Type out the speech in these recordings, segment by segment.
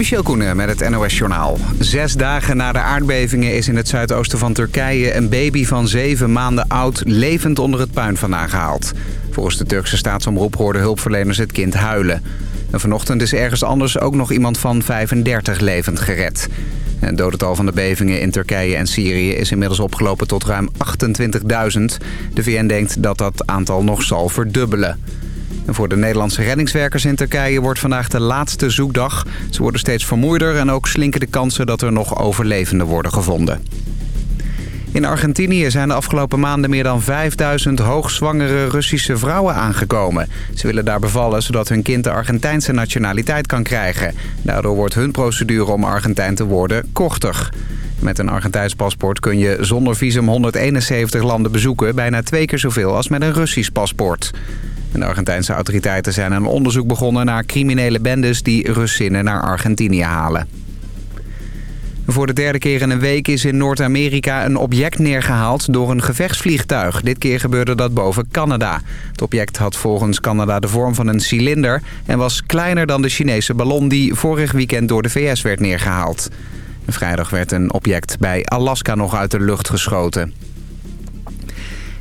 Michel Koenen met het NOS-journaal. Zes dagen na de aardbevingen is in het zuidoosten van Turkije... een baby van zeven maanden oud levend onder het puin vandaan gehaald. Volgens de Turkse staatsomroep hoorden hulpverleners het kind huilen. En vanochtend is ergens anders ook nog iemand van 35 levend gered. Het dodental van de bevingen in Turkije en Syrië is inmiddels opgelopen tot ruim 28.000. De VN denkt dat dat aantal nog zal verdubbelen. Voor de Nederlandse reddingswerkers in Turkije wordt vandaag de laatste zoekdag. Ze worden steeds vermoeider en ook slinken de kansen dat er nog overlevenden worden gevonden. In Argentinië zijn de afgelopen maanden meer dan 5000 hoogzwangere Russische vrouwen aangekomen. Ze willen daar bevallen zodat hun kind de Argentijnse nationaliteit kan krijgen. Daardoor wordt hun procedure om Argentijn te worden korter. Met een Argentijns paspoort kun je zonder visum 171 landen bezoeken... bijna twee keer zoveel als met een Russisch paspoort. De Argentijnse autoriteiten zijn een onderzoek begonnen naar criminele bendes die Russinnen naar Argentinië halen. Voor de derde keer in een week is in Noord-Amerika een object neergehaald door een gevechtsvliegtuig. Dit keer gebeurde dat boven Canada. Het object had volgens Canada de vorm van een cilinder en was kleiner dan de Chinese ballon die vorig weekend door de VS werd neergehaald. Vrijdag werd een object bij Alaska nog uit de lucht geschoten.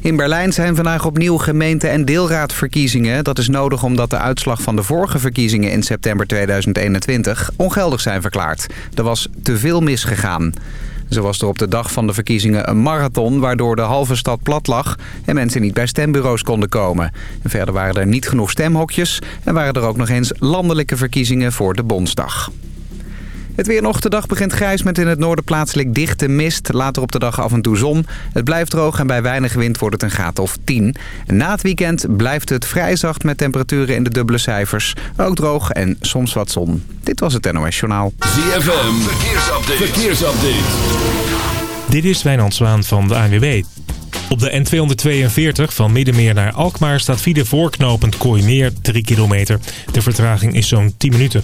In Berlijn zijn vandaag opnieuw gemeente- en deelraadverkiezingen. Dat is nodig omdat de uitslag van de vorige verkiezingen in september 2021 ongeldig zijn verklaard. Er was te veel misgegaan. Zo was er op de dag van de verkiezingen een marathon... waardoor de halve stad plat lag en mensen niet bij stembureaus konden komen. En verder waren er niet genoeg stemhokjes... en waren er ook nog eens landelijke verkiezingen voor de Bondsdag. Het weer nog. De dag begint grijs met in het noorden plaatselijk dichte mist. Later op de dag af en toe zon. Het blijft droog en bij weinig wind wordt het een graad of 10. Na het weekend blijft het vrij zacht met temperaturen in de dubbele cijfers. Ook droog en soms wat zon. Dit was het NOS Journaal. ZFM. Verkeersupdate. Verkeersupdate. Dit is Wijnand Zwaan van de ANWB. Op de N242 van Middenmeer naar Alkmaar staat file voorknopend Kooimeer 3 kilometer. De vertraging is zo'n 10 minuten.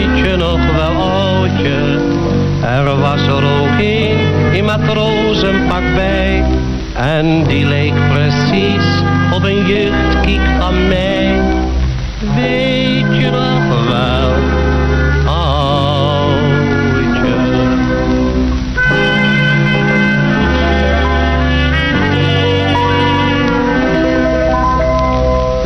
Er was er ook een in matrozenpak bij. En die leek precies op een jeugdkiek van mij. Weet je nog wel,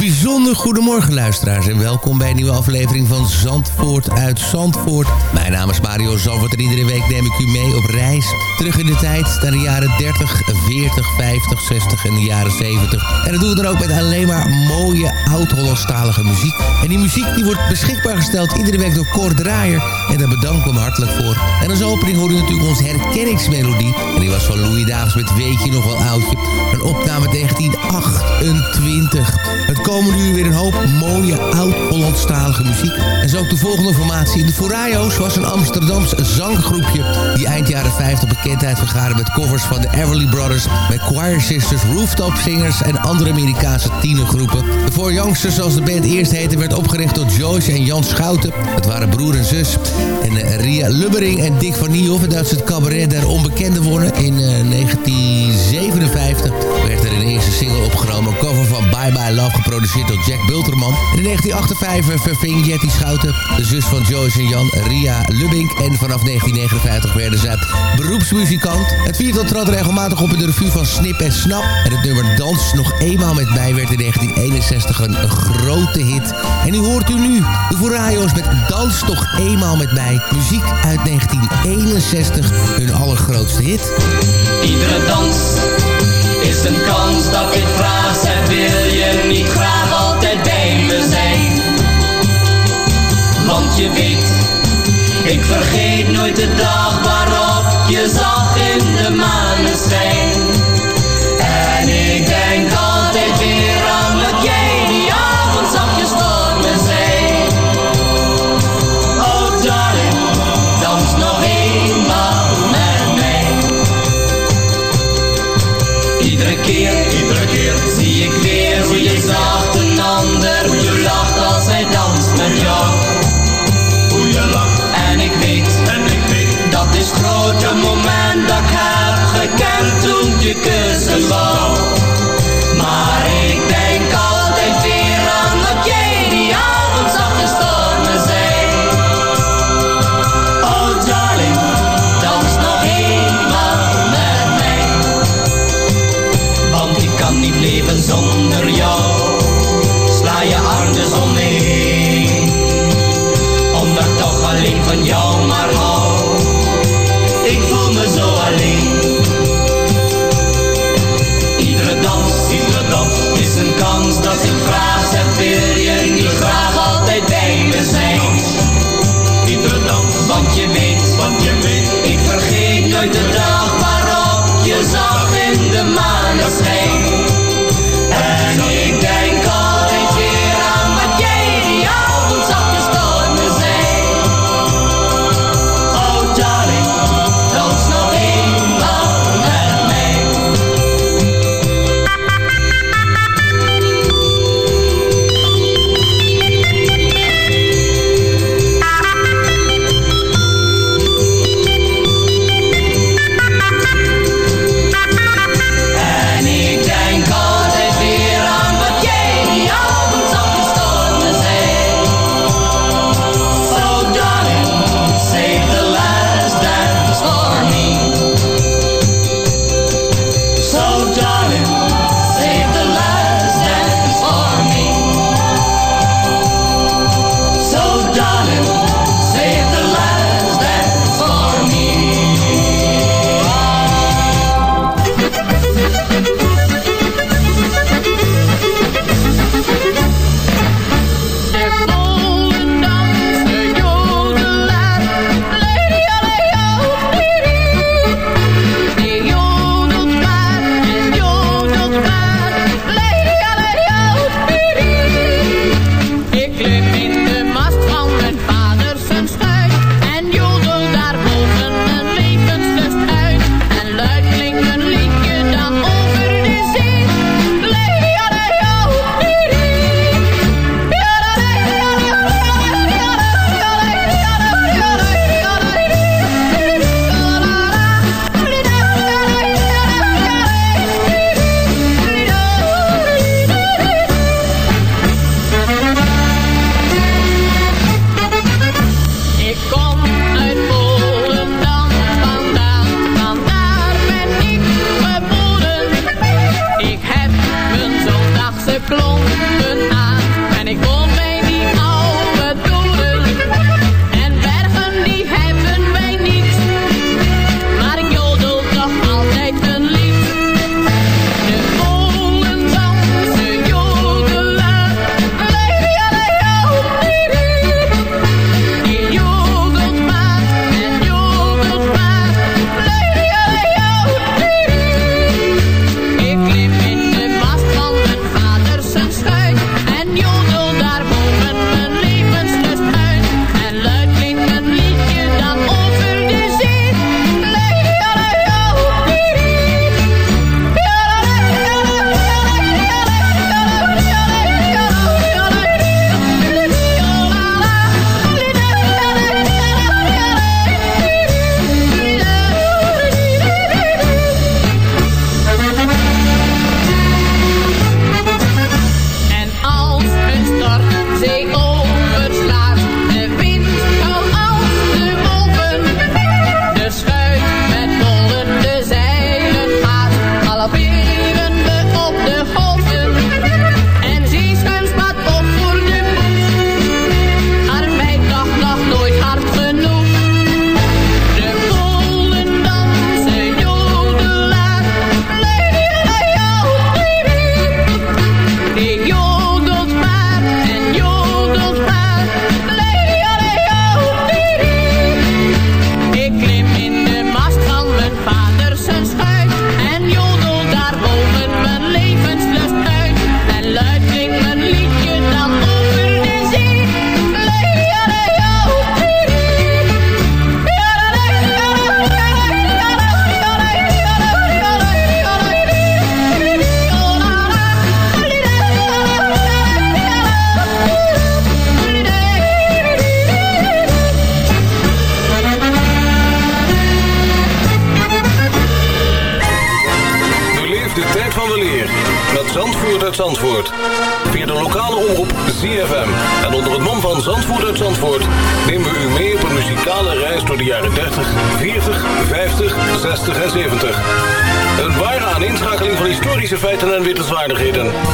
bijzonder goedemorgen luisteraars en welkom bij een nieuwe aflevering van Zandvoort uit Zandvoort. Mijn naam is Mario Zandvoort en iedere week neem ik u mee op reis. Terug in de tijd naar de jaren 30, 40, 50, 60 en de jaren 70. En dat doen we dan ook met alleen maar mooie oud-Hollandstalige muziek. En die muziek die wordt beschikbaar gesteld iedere week door Cor Draaier. En daar bedanken we hem hartelijk voor. En als opening hoorde u natuurlijk onze herkenningsmelodie. En die was van Louis Davids met Weet je nog wel oudje. Een opname 1928. Komende uur weer een hoop mooie oud-Hollandstalige muziek. En zo ook de volgende formatie. De Furayos was een Amsterdams zanggroepje... die eind jaren 50 bekendheid vergaren met covers van de Everly Brothers... met Choir Sisters, Rooftop Singers en andere Amerikaanse tienergroepen. De Four zoals de band eerst heette... werd opgericht door Joyce en Jan Schouten. Het waren broer en zus. En eh, Ria Lubbering en Dick van Niehoff... dat ze het cabaret der onbekende wonnen. In eh, 1957 werd er een eerste single opgenomen... cover van Bye Bye Love geproduceerd door Jack Bulterman. In 1958 verving Jetty Schouten, de zus van Joyce en Jan, Ria Lubbing. En vanaf 1959 werden zij beroepsmuzikant. Het viertal trad regelmatig op in de revue van Snip en Snap. En het nummer Dans nog eenmaal met mij werd in 1961 een, een grote hit. En u hoort u nu de Voorraio's met Dans nog eenmaal met mij. Muziek uit 1961, hun allergrootste hit. Iedere dans is een kans dat ik vraag, zeg wil je niet graag altijd bij me zijn? Want je weet, ik vergeet nooit de dag waarop je zag in de maneschijn. En ik denk altijd weer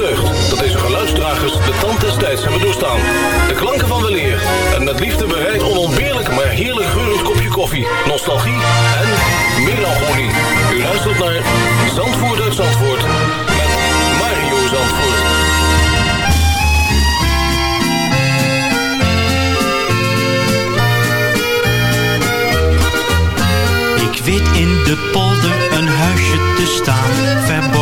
Ons dat deze geluidsdragers de tand des tijds hebben doorstaan. De klanken van weleer en met liefde bereid onontbeerlijk maar heerlijk geurend kopje koffie, nostalgie en melancholie. U luistert naar Zandvoort uit Zandvoort met Mario Zandvoort. Ik weet in de polder een huisje te staan, verborgen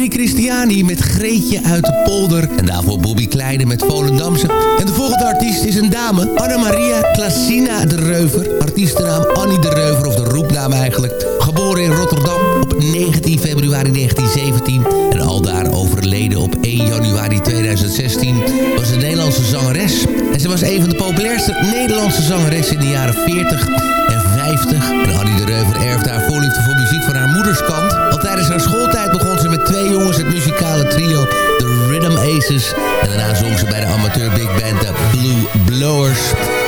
Eddie Christiani met Greetje uit de polder. En daarvoor Bobby Kleine met Volendamse. En de volgende artiest is een dame, Anna-Maria Klasina de Reuver. Artiestennaam Annie de Reuver, of de roepnaam eigenlijk. Geboren in Rotterdam op 19 februari 1917. En aldaar overleden op 1 januari 2016. Was een Nederlandse zangeres. En ze was een van de populairste Nederlandse zangeressen in de jaren 40 en 50. En Annie de Reuver erfde haar voorliefde voor muziek van haar moederskant. Al tijdens haar schooltijd begon jongens het muzikale trio The Rhythm Aces. En daarna zong ze bij de amateur big band de Blue Blowers.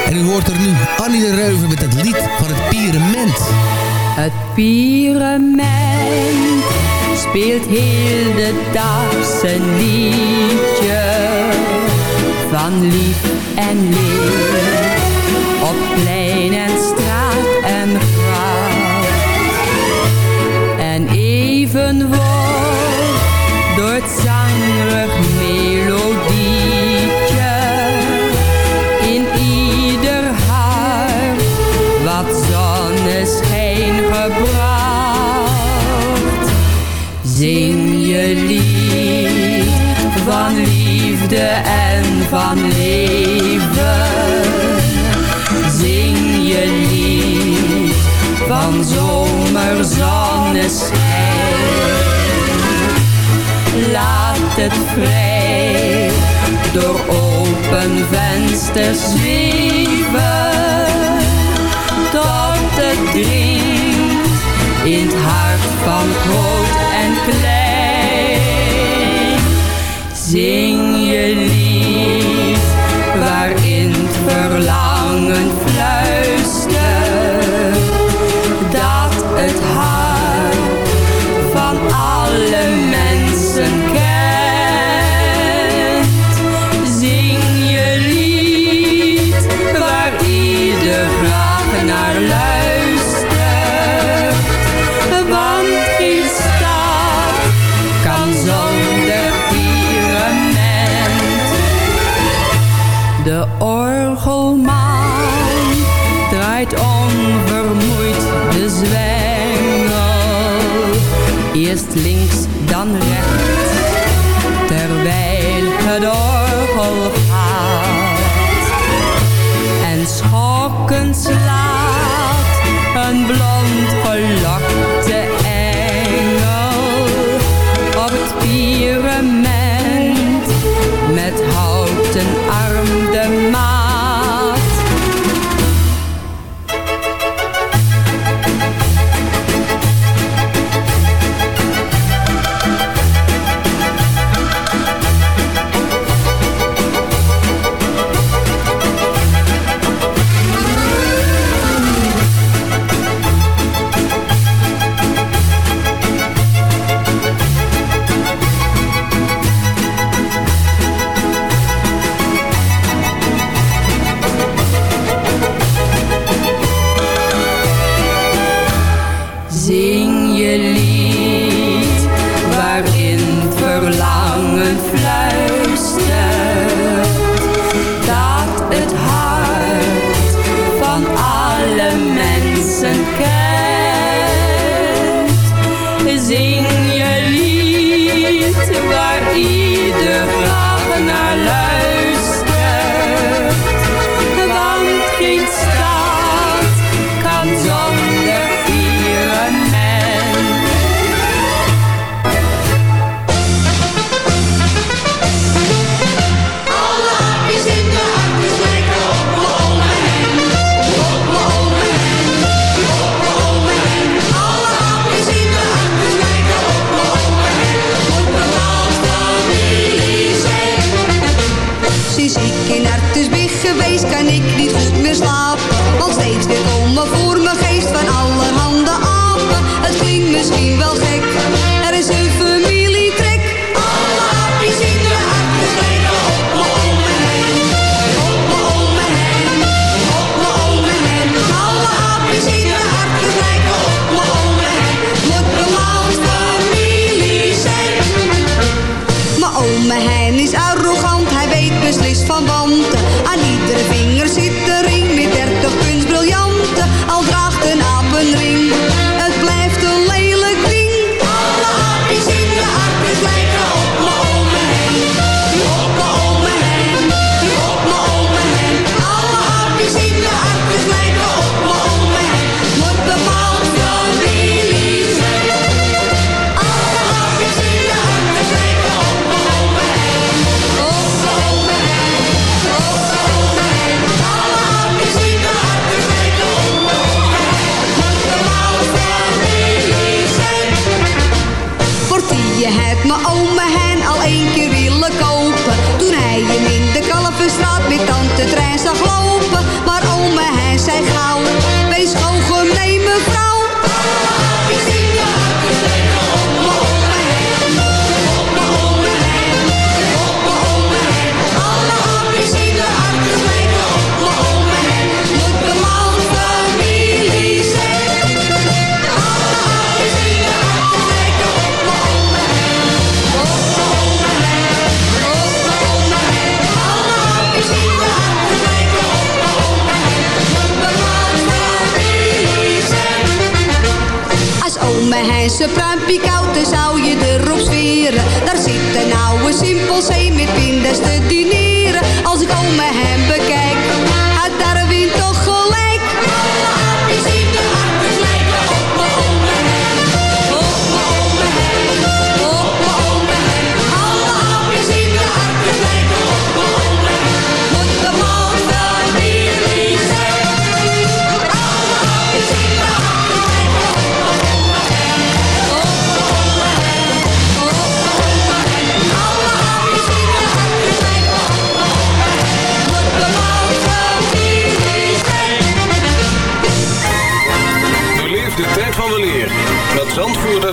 En u hoort er nu Annie de Reuver met het lied van het Pierement. Het pyramid speelt heel de dag zijn liedje van lief en leed. En van leven. Zing je lied van zomerzonneschijn. Laat het vrij door open vensters zweven. Tot het dringt in het hart van groot en klein. Zing je lied waarin verlangen fluistert. Ome hij zijn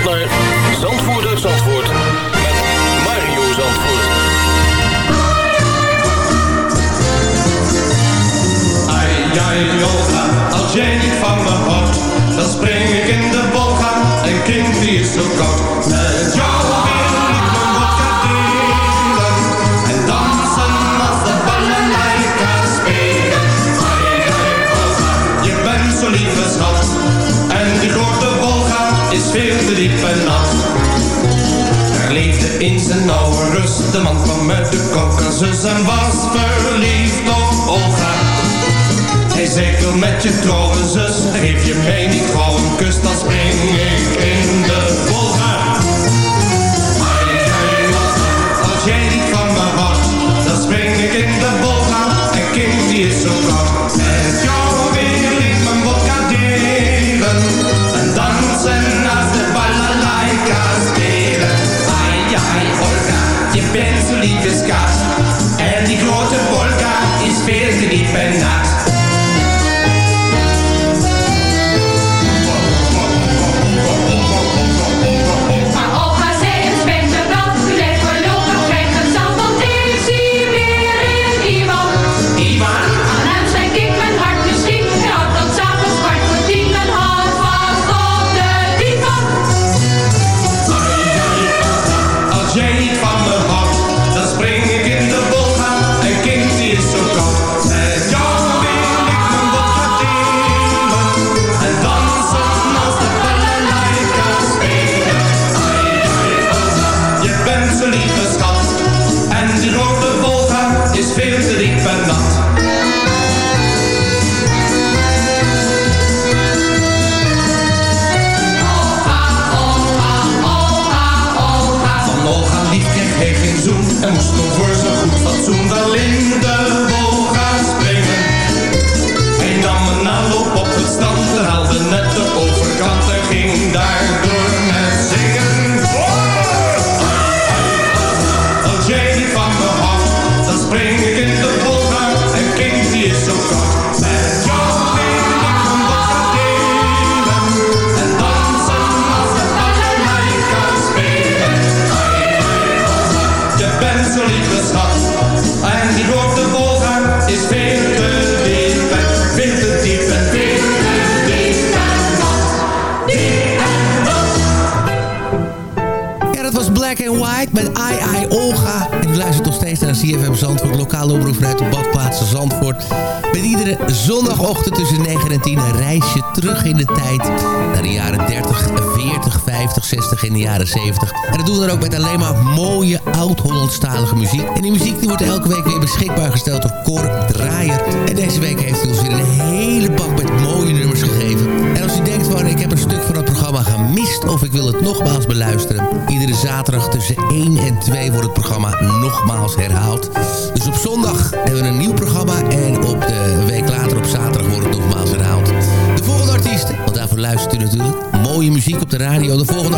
U luistert naar Zandvoort uit Zandvoort met Mario Zandvoort. Ai, ai, als jij niet van me houdt, dan spring ik in de Volga. Een kind die is zo koud. Met jou de man kwam uit de Caucasus en was verliefd op Olga. Hij zei wil met je trouwen zus Geef je mij niet gauw een kus Dan spring ik in de Volga. Olga, Als jij niet van me houdt Dan spring ik in de Volga. En kind die is zo koud schat. En die grote Volga is veel te diep en nat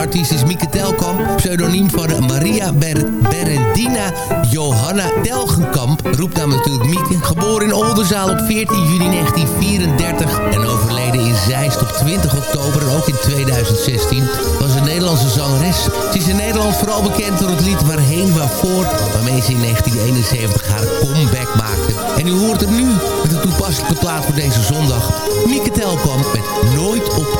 artiest is Mieke Telkamp. Pseudoniem van Maria Ber Berendina Johanna Telgenkamp. Roepnaam natuurlijk Mieke. Geboren in Oldenzaal op 14 juni 1934. En overleden in Zeist op 20 oktober ook in 2016. Was een Nederlandse zangeres. Ze is in Nederland vooral bekend door het lied Waarheen Waarvoor. Waarmee ze in 1971 haar comeback maakte. En u hoort er nu met de toepasselijke plaat voor deze zondag. Mieke Telkamp met Nooit op.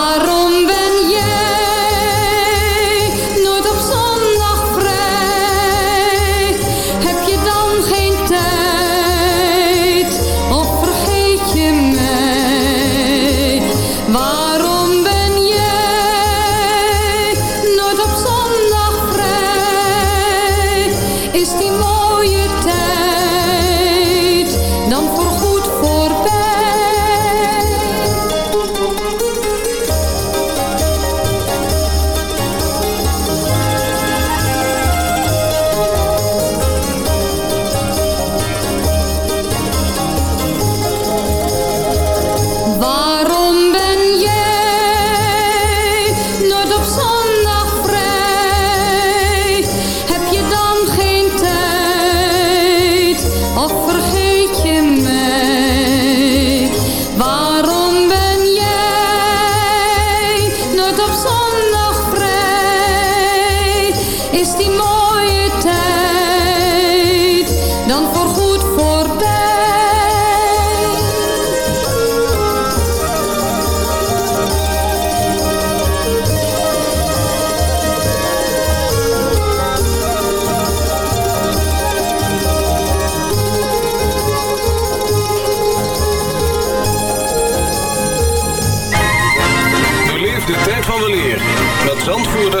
Is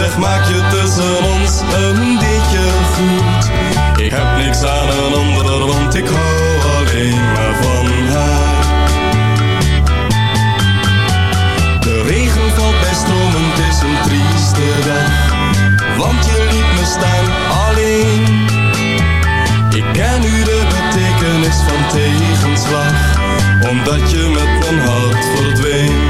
Zeg maak je tussen ons een ditje goed. Ik heb niks aan een ander want ik hou alleen maar van haar. De regen valt bij stromen, het is een trieste dag. Want je liet me staan alleen. Ik ken nu de betekenis van tegenslag. Omdat je met mijn hart verdween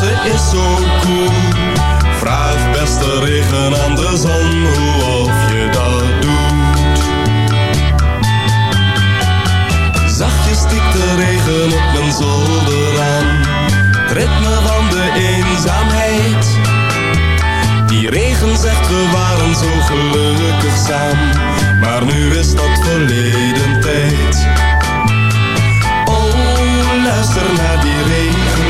ze is zo cool. Vraag beste regen aan de zon hoe of je dat doet. Zachtjes stikt de regen op mijn zolder aan. Het ritme van de eenzaamheid. Die regen zegt we waren zo gelukkig samen. Maar nu is dat verleden tijd. Oh, luister naar die regenbui.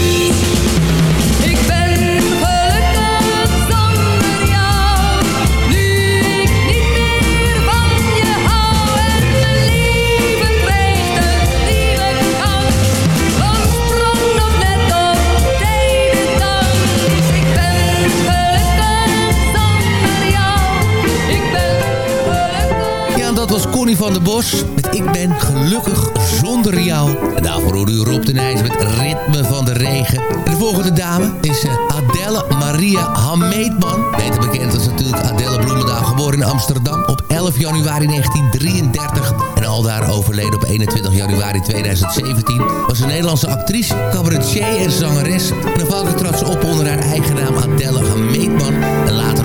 Van der Bos met Ik ben gelukkig zonder jou. En daarvoor hoorde u Rob de Nijs met Ritme van de Regen. En de volgende dame is eh, Adelle Maria Hameetman. Beter bekend als natuurlijk Adelle Bloemendaal. Geboren in Amsterdam op 11 januari 1933. En aldaar overleden op 21 januari 2017. Was een Nederlandse actrice, cabaretier en zangeres. En aanvankelijk trad ze op onder haar eigen naam Adelle Hameetman. En later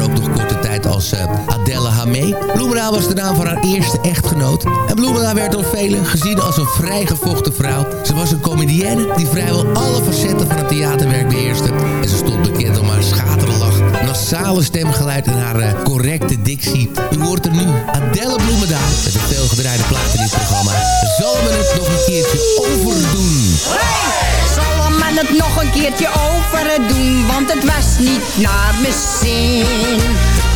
als eh, Adelle Hamee. Bloemendaal was de naam van haar eerste echtgenoot. En Bloemendaal werd door velen gezien als een vrijgevochten vrouw. Ze was een comedienne die vrijwel alle facetten van het theaterwerk beheerste. En ze stond bekend om haar schaterlach, nasale stemgeluid en haar eh, correcte dictie. U hoort er nu Adelle Bloemendaal met een veelgedraaide plaat in dit programma. Zal men het nog een keertje overdoen? Zal men het nog een keertje over doen, want het was niet naar mijn zin.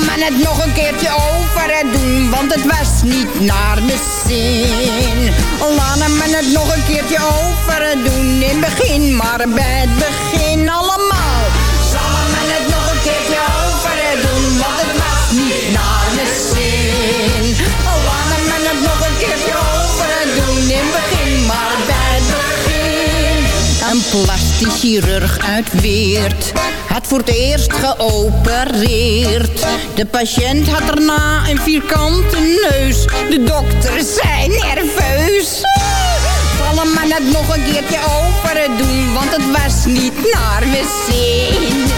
Zal men het nog een keertje over doen, want het was niet naar mijn zin. Laat men het nog een keertje over doen, in begin maar bij het begin allemaal. Zal men het nog een keertje over doen, want het niet plastisch chirurg uit Weert had voor het eerst geopereerd. De patiënt had daarna een vierkante neus. De dokter zei nerveus. Zal hem maar net nog een keertje over doen, want het was niet naar mijn zin.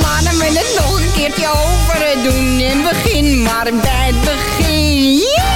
Laten we het nog een keertje over doen en begin maar bij het begin.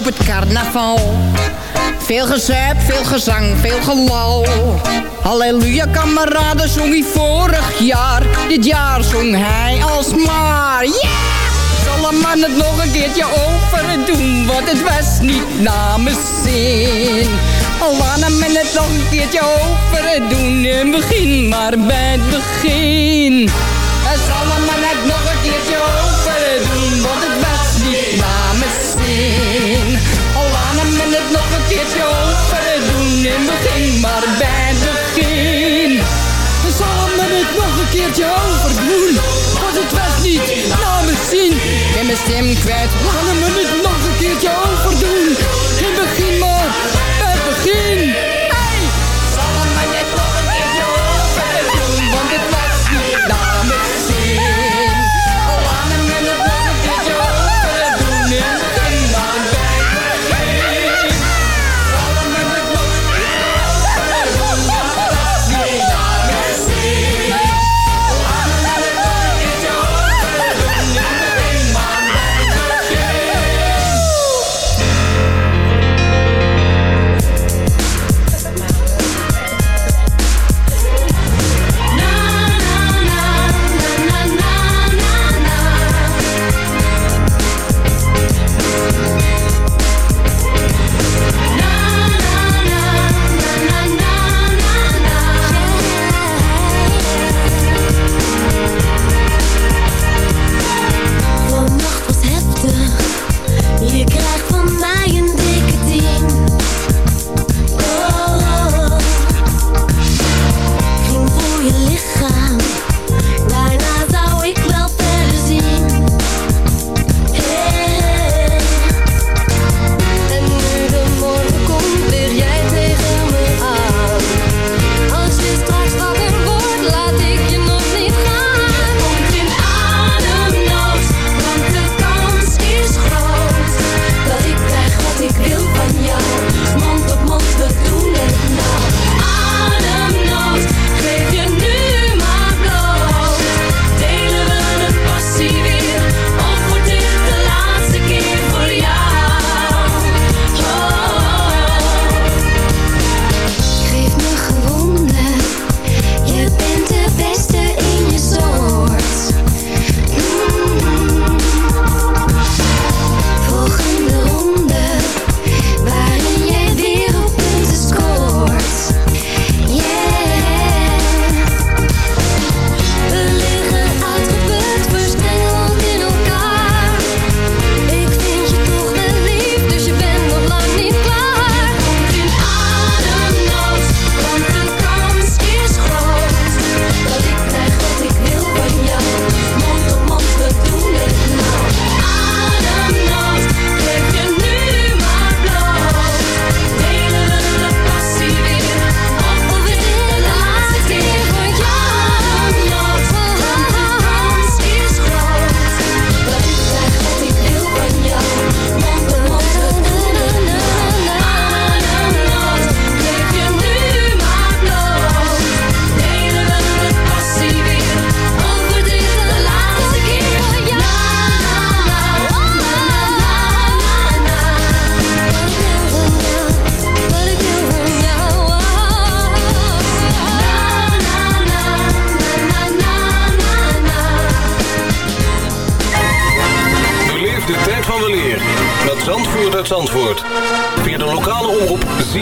Op het carnaval? Veel gezep, veel gezang, veel gelal. Halleluja kameraden zong hij vorig jaar. Dit jaar zong hij alsmaar. Yeah! Zal een man het nog een keertje over doen, want het was niet mijn zin. Laat hem het nog een keertje over doen en begin maar bij het begin. Maar bij het begin. Hem het nog een keertje over doen, want het was niet naar mijn zin. Ben mijn stem kwijt, laat hem het nog een keertje over doen en begin maar bij het begin.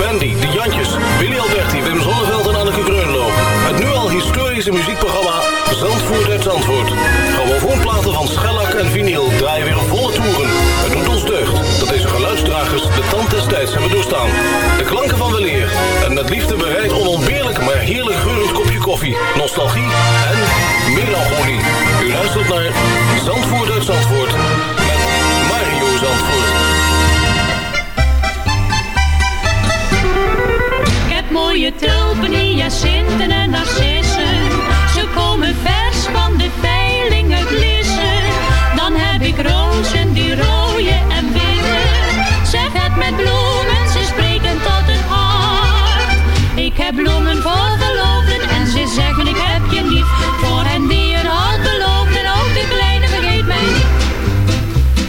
Lou Bendy, De Jantjes, Willy Alberti, Wim Zonneveld en Anneke Greunlo. Het nu al historische muziekprogramma Zandvoort uit Zandvoort. Grammofoonplaten van schellak en vinyl draaien weer volle toeren. Het doet ons deugd dat deze geluidsdragers de tand des tijds hebben doorstaan. De klanken van weleer en met liefde bereid onontbeerlijk maar heerlijk geurend kopje koffie, nostalgie en melancholie. U luistert naar Zandvoort uit Zandvoort met Mario Zandvoort. Mooie tulpen, hyacinten en narcissen. Ze komen vers van de veiling uit Lisse. Dan heb ik rozen die rooien en witte. Zeg het met bloemen, ze spreken tot het hart. Ik heb bloemen voor verloofden en ze zeggen ik heb je lief. Voor hen die een hart beloofden, ook de kleine vergeet mij niet.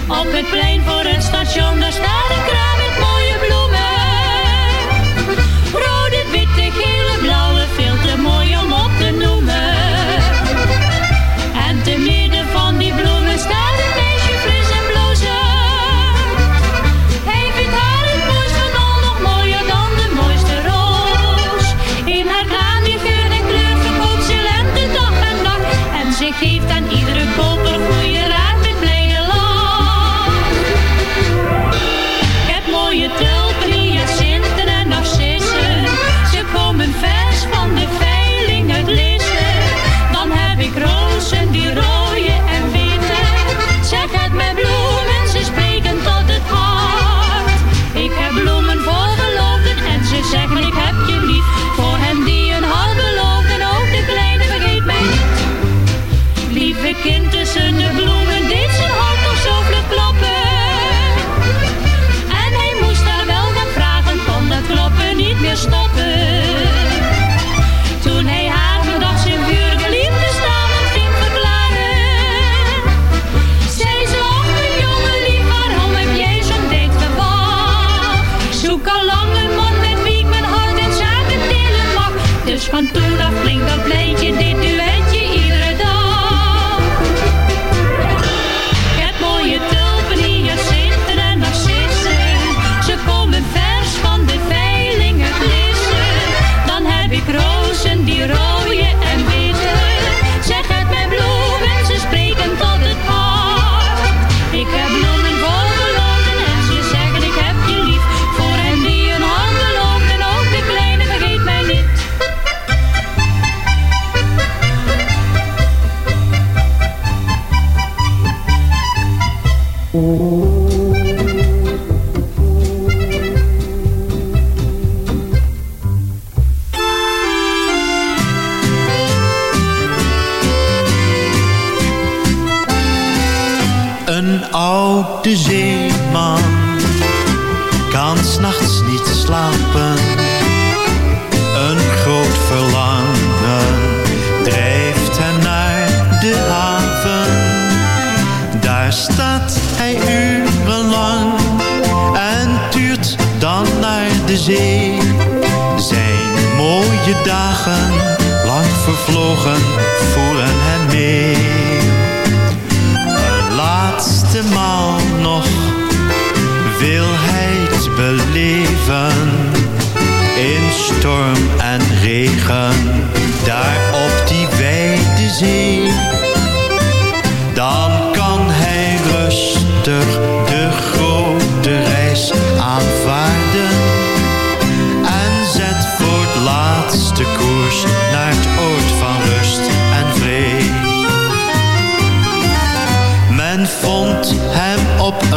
Op het plein voor het station, daar staat oude zeeman kan s'nachts niet slapen. Een groot verlangen drijft hem naar de haven. Daar staat hij urenlang en tuurt dan naar de zee. Zijn mooie dagen, lang vervlogen, laatste maal nog wil hij het beleven. In storm en regen,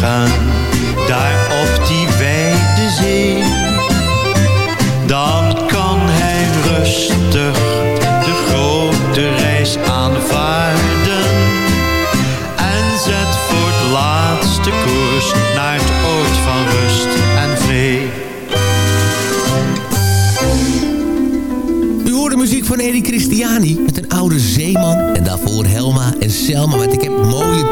daar op die wijde zee. Dan kan hij rustig de grote reis aanvaarden en zet voor het laatste koers naar het oord van rust en vrede. Muziek van Eddie Christiani met een oude zeeman. En daarvoor Helma en Selma met Ik heb mooie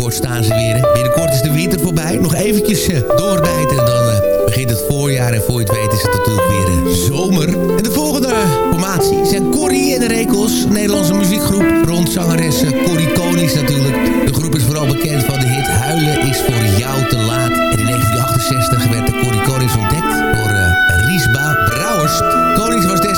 binnenkort staan ze weer. Binnenkort is de winter voorbij. Nog eventjes eh, doorbijten en dan eh, begint het voorjaar. En voor je het weet is het natuurlijk weer eh, zomer. En de volgende formatie zijn Corrie en de Rekels. Nederlandse muziekgroep. Rond zangeres eh, Corrie Konings natuurlijk. De groep is vooral bekend van de hit Huilen is voor jou te laat. En in 1968 werd de Corrie Konings ontdekt door Riesba Brouwers. Konings was destijds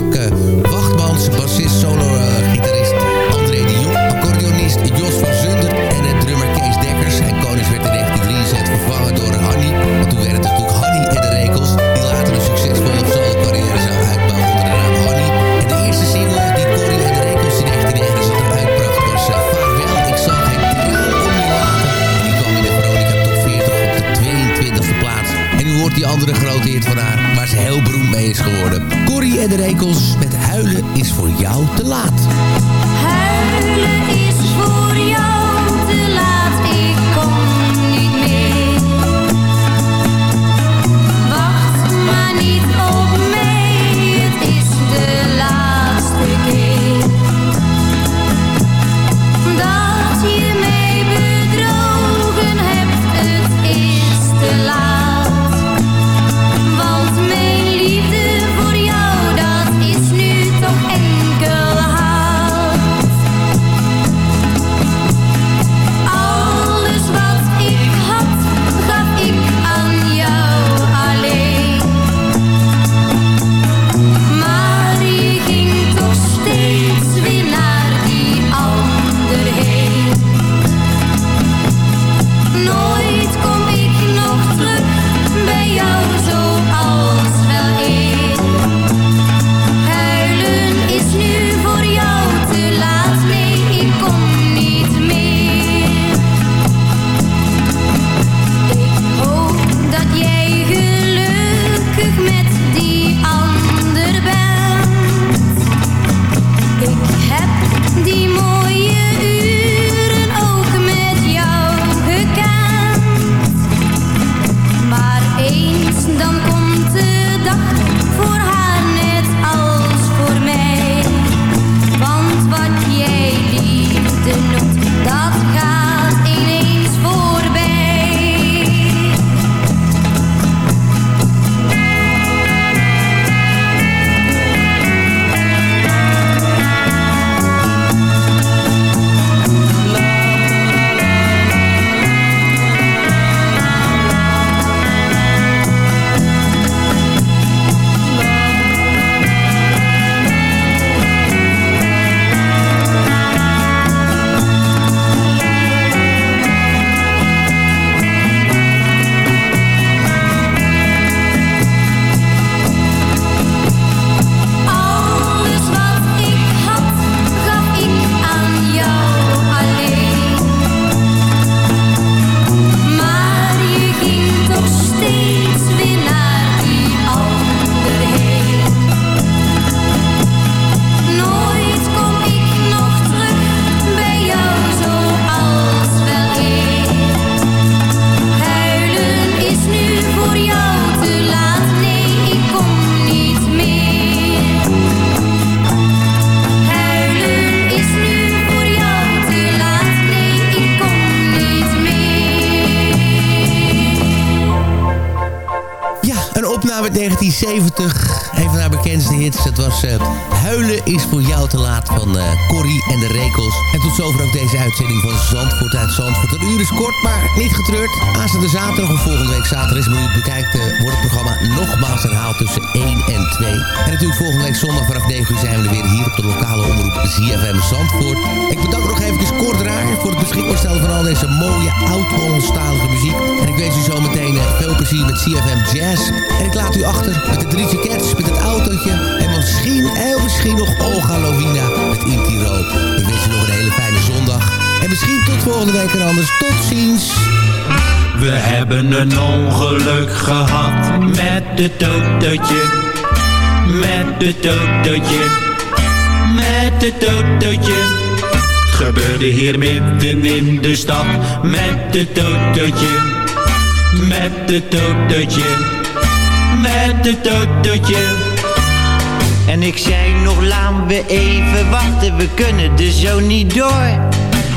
Bak. Die andere grote hit van haar, waar ze heel beroemd mee is geworden. Corrie en de Rekels met Huilen is voor jou te laat. Huilen uit Zandvoort. Een uur is kort, maar niet getreurd. Aanstaande zaterdag of volgende week zaterdag is minuut bekijkt... eh, wordt het programma nogmaals herhaald tussen 1 en 2. En natuurlijk volgende week zondag vanaf 9 uur zijn we er weer hier op de lokale omroep ZFM Zandvoort. Ik bedank nog even kort Draaier voor het beschikbaar stellen van al deze mooie oud-Hollandstalige muziek. En ik wens u zometeen eh, veel plezier met CFM Jazz. En ik laat u achter met de drie Cats, met het autootje. En misschien, heel misschien nog Olga Lovina met Inti Rood. Ik wens u nog een hele fijne zondag. En misschien tot volgende week en anders. Tot ziens. We hebben een ongeluk gehad met het autootje. Met het autootje. Met het autootje. Het gebeurde hier midden in de stad. Met het autootje. Met het autootje. Met het autootje. En ik zei nog, laten we even wachten, we kunnen er zo niet door.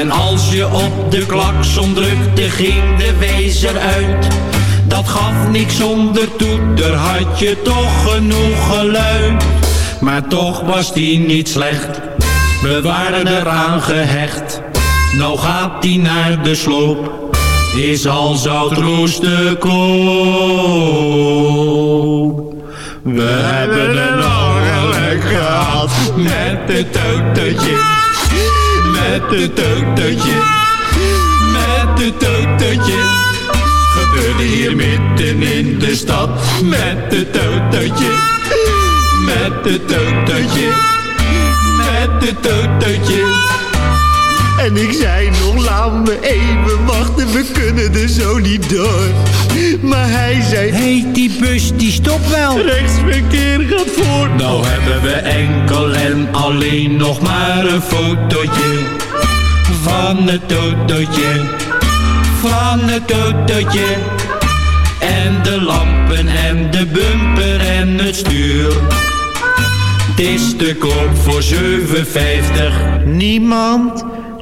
En als je op de klakson drukte, ging de wezer uit. Dat gaf niks zonder toeter, had je toch genoeg geluid. Maar toch was die niet slecht, we waren eraan gehecht. Nou gaat die naar de sloop, is al zout roest te koop. We hebben een ongeluk gehad met het autootje, met het autootje, met het autootje. Gebeurde hier midden in de stad met het autootje, met het autootje, met het autootje. En ik zei nog, laat me even wachten, we kunnen er zo niet door. Maar hij zei, heet die bus, die stopt wel. Rechtsverkeer gaat voor. Nou hebben we enkel en alleen nog maar een fotootje. Van het autootje, van het autootje. En de lampen en de bumper en het stuur. Het is te koop voor 7,50. Niemand?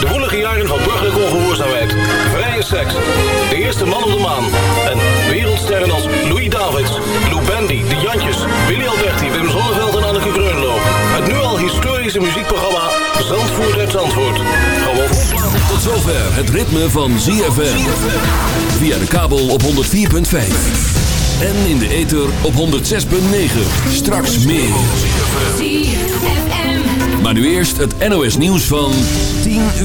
De woelige jaren van burgerlijke ongehoorzaamheid, vrije seks, de eerste man op de maan... en wereldsterren als Louis Davids, Lou Bendy, De Jantjes, Willy Alberti, Wim Zonneveld en Anneke Greunlo. Het nu al historische muziekprogramma Zandvoort uit Zandvoort. Gewoon Tot zover het ritme van ZFM. Via de kabel op 104.5. En in de ether op 106.9. Straks meer. Maar nu eerst het NOS nieuws van 10 uur.